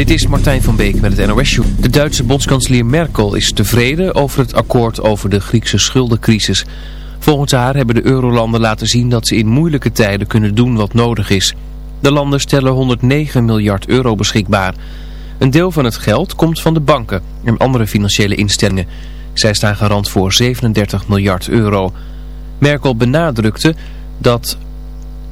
Dit is Martijn van Beek met het NOS Show. De Duitse bondskanselier Merkel is tevreden over het akkoord over de Griekse schuldencrisis. Volgens haar hebben de eurolanden laten zien dat ze in moeilijke tijden kunnen doen wat nodig is. De landen stellen 109 miljard euro beschikbaar. Een deel van het geld komt van de banken en andere financiële instellingen. Zij staan garant voor 37 miljard euro. Merkel benadrukte dat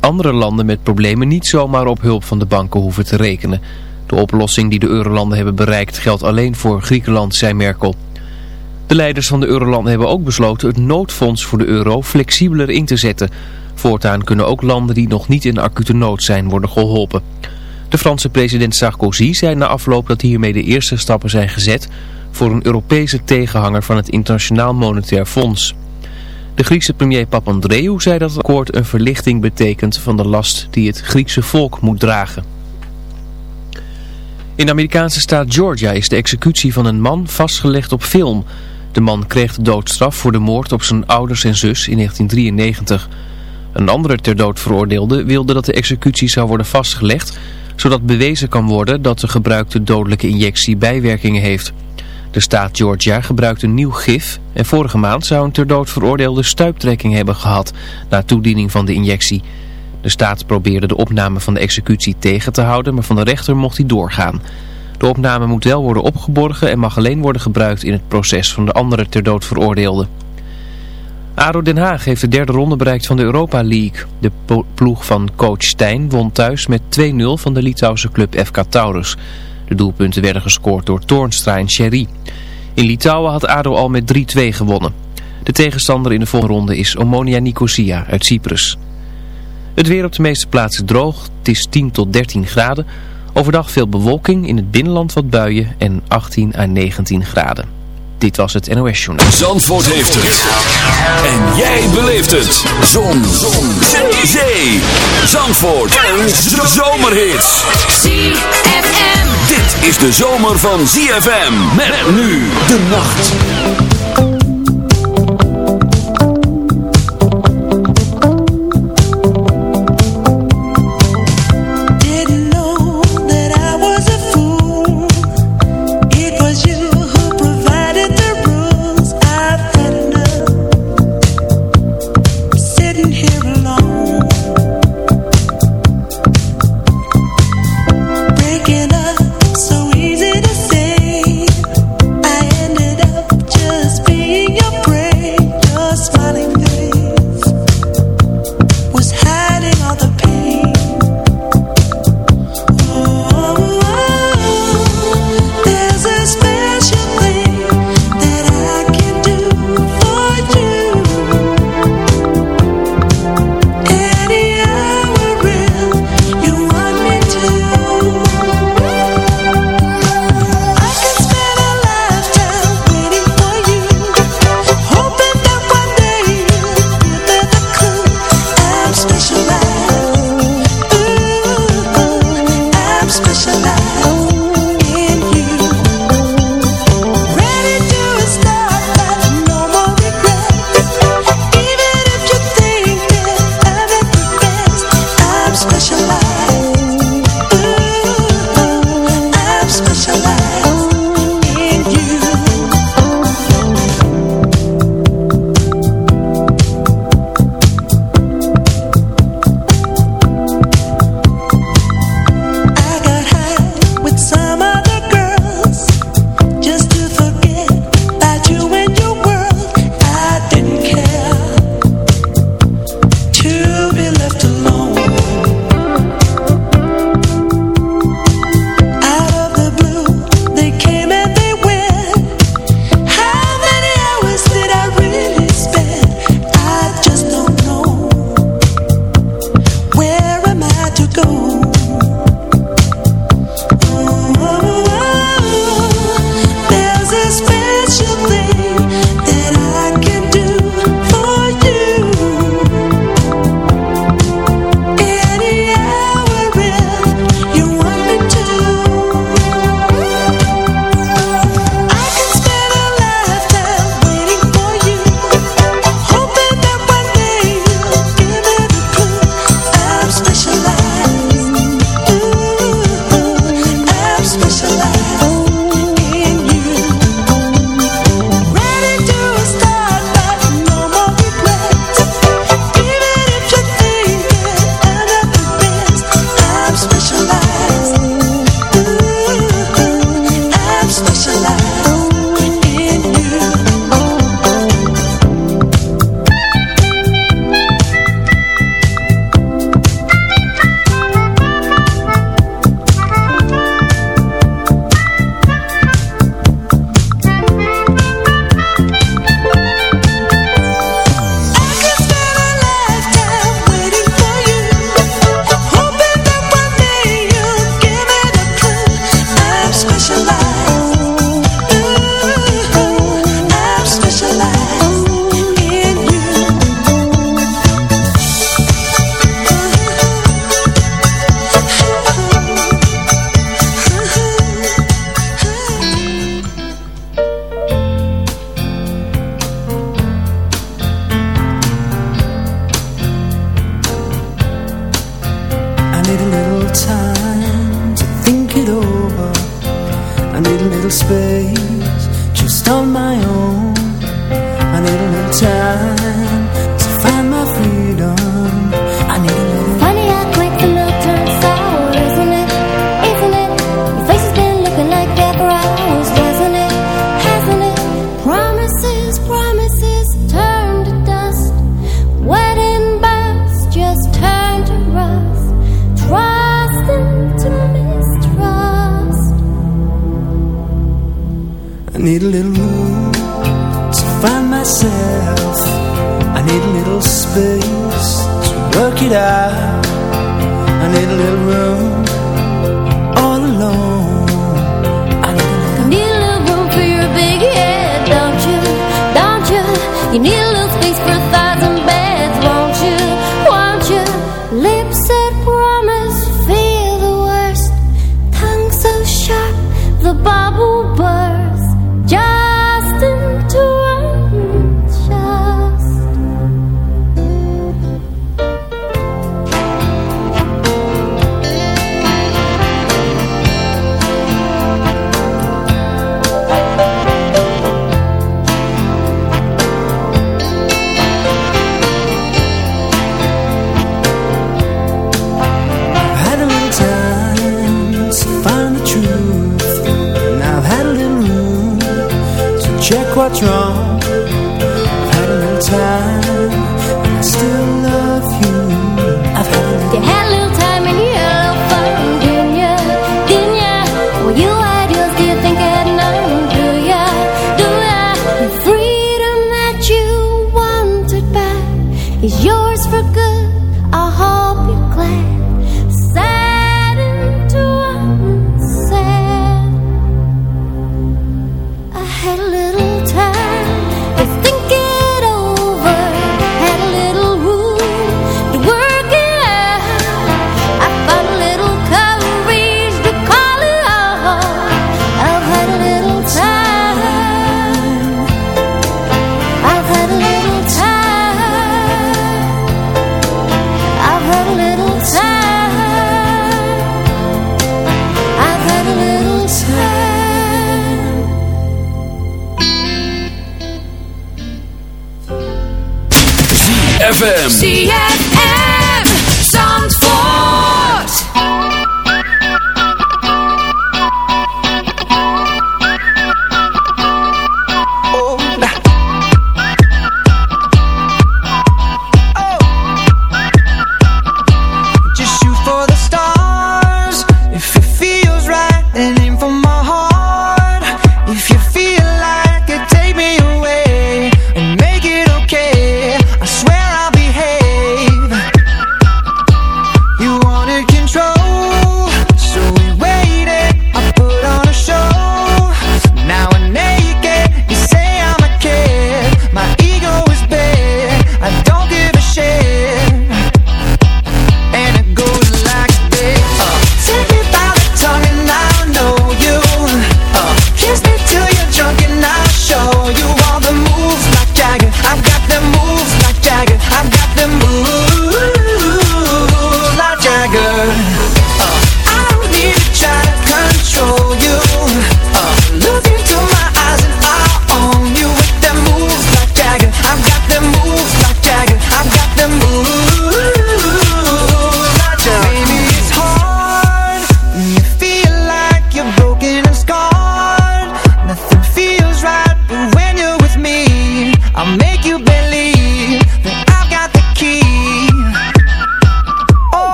andere landen met problemen niet zomaar op hulp van de banken hoeven te rekenen. De oplossing die de eurolanden hebben bereikt geldt alleen voor Griekenland, zei Merkel. De leiders van de eurolanden hebben ook besloten het noodfonds voor de euro flexibeler in te zetten. Voortaan kunnen ook landen die nog niet in acute nood zijn worden geholpen. De Franse president Sarkozy zei na afloop dat hiermee de eerste stappen zijn gezet voor een Europese tegenhanger van het Internationaal Monetair Fonds. De Griekse premier Papandreou zei dat het akkoord een verlichting betekent van de last die het Griekse volk moet dragen. In de Amerikaanse staat Georgia is de executie van een man vastgelegd op film. De man kreeg de doodstraf voor de moord op zijn ouders en zus in 1993. Een andere ter dood veroordeelde wilde dat de executie zou worden vastgelegd, zodat bewezen kan worden dat de gebruikte dodelijke injectie bijwerkingen heeft. De staat Georgia gebruikt een nieuw gif en vorige maand zou een ter dood veroordeelde stuiptrekking hebben gehad na toediening van de injectie. De staat probeerde de opname van de executie tegen te houden, maar van de rechter mocht hij doorgaan. De opname moet wel worden opgeborgen en mag alleen worden gebruikt in het proces van de andere ter dood veroordeelde. ADO Den Haag heeft de derde ronde bereikt van de Europa League. De ploeg van coach Stijn won thuis met 2-0 van de Litouwse club FK Taurus. De doelpunten werden gescoord door Toornstra en Sherry. In Litouwen had ADO al met 3-2 gewonnen. De tegenstander in de volgende ronde is Omonia Nicosia uit Cyprus. Het weer op de meeste plaatsen droog. Het is 10 tot 13 graden. Overdag veel bewolking, in het binnenland wat buien en 18 à 19 graden. Dit was het NOS Journal. Zandvoort heeft het. En jij beleeft het. Zon. Zon. Zee. Zee. Zandvoort. Een zomerhit. ZFM. Dit is de zomer van ZFM. Met nu de nacht.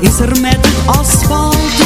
is er met het asfalt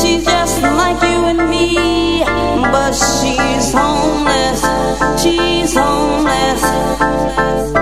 She's just like you and me, but she's homeless. She's homeless.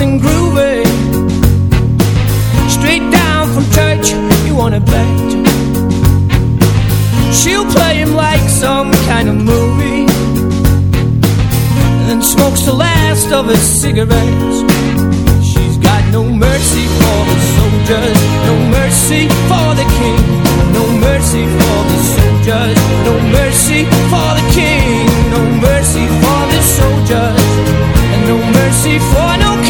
something groovy. Straight down from church, you want it back She'll play him like some kind of movie And then smokes the last of his cigarettes. She's got no mercy for the soldiers No mercy for the king No mercy for the soldiers No mercy for the king No mercy for the soldiers and no mercy for no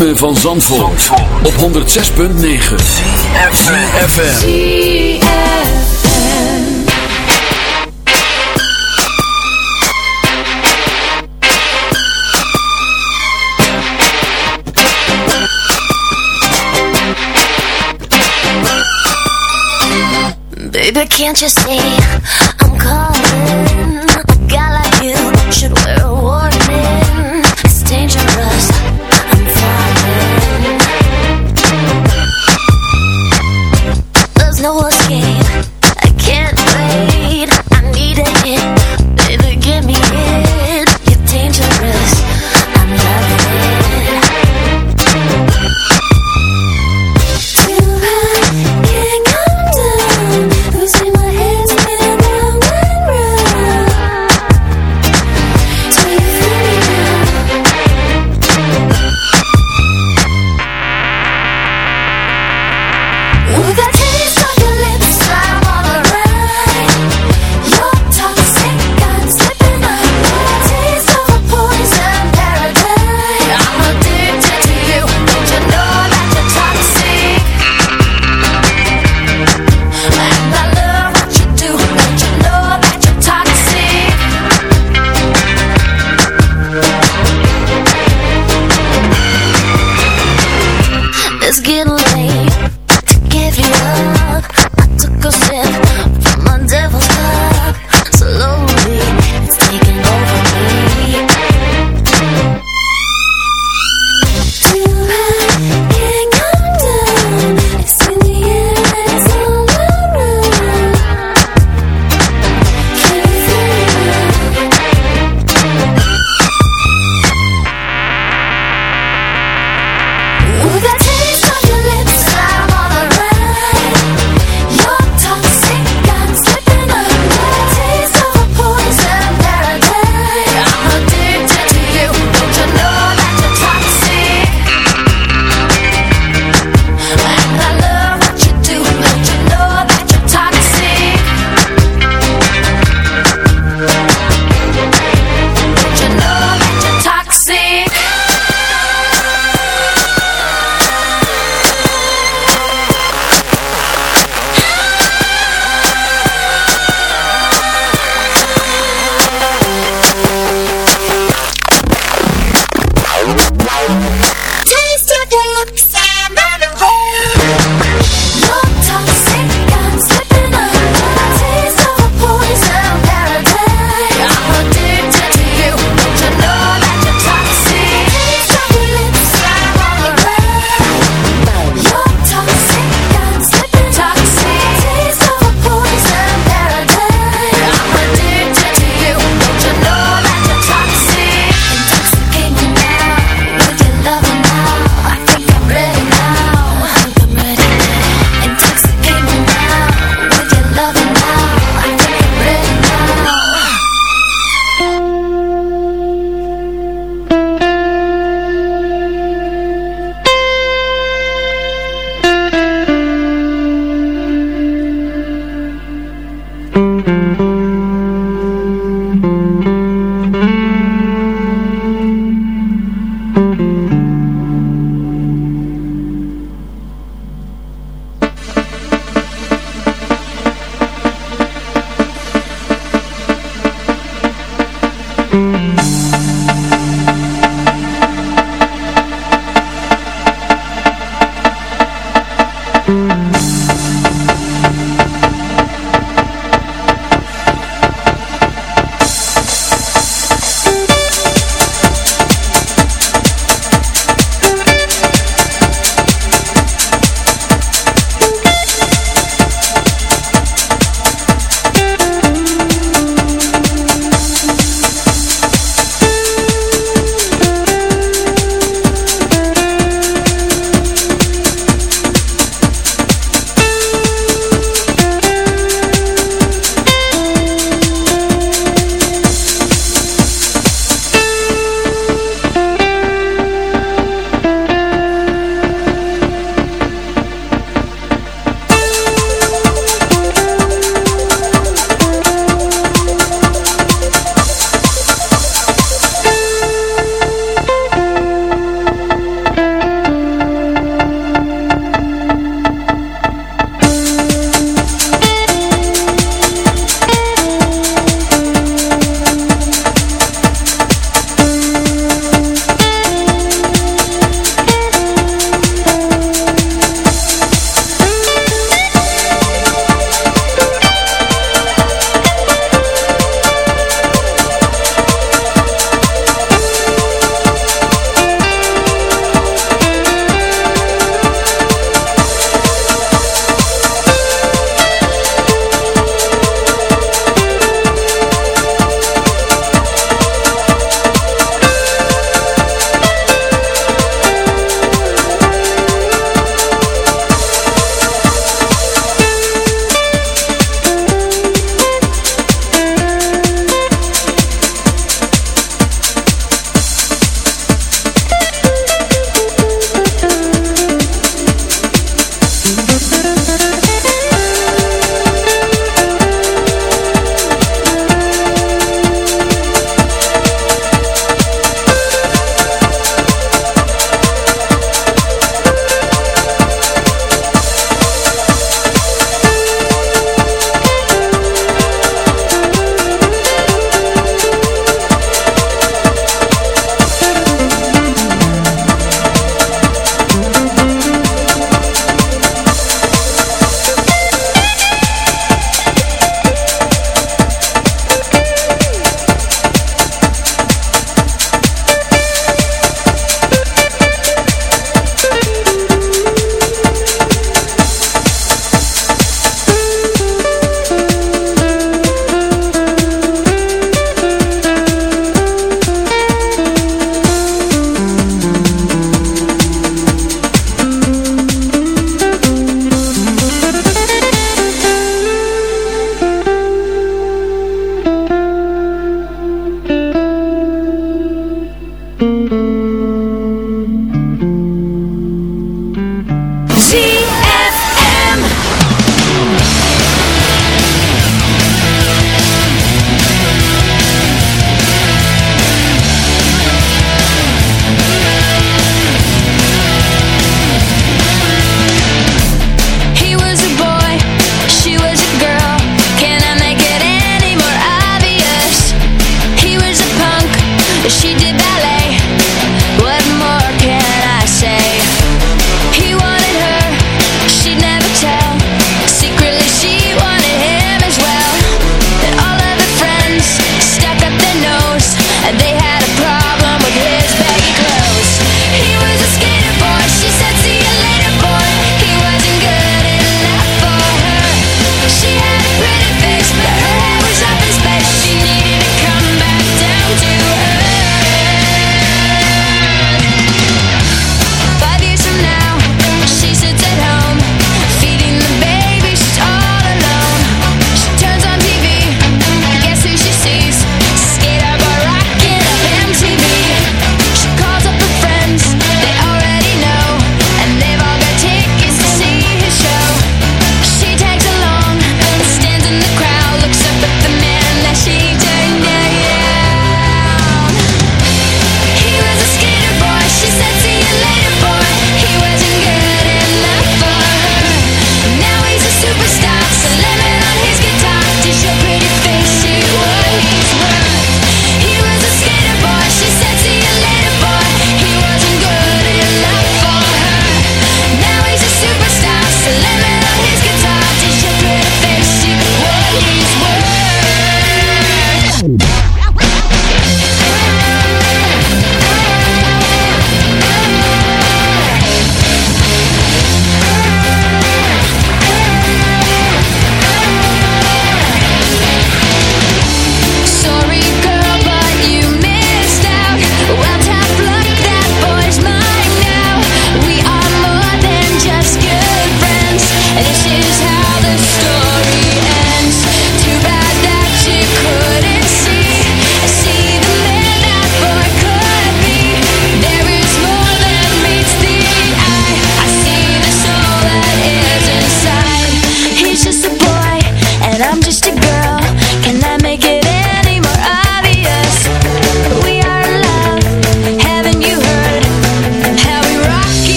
ritme van Zandvoort, op 106.9 CFFM Baby, can't you see?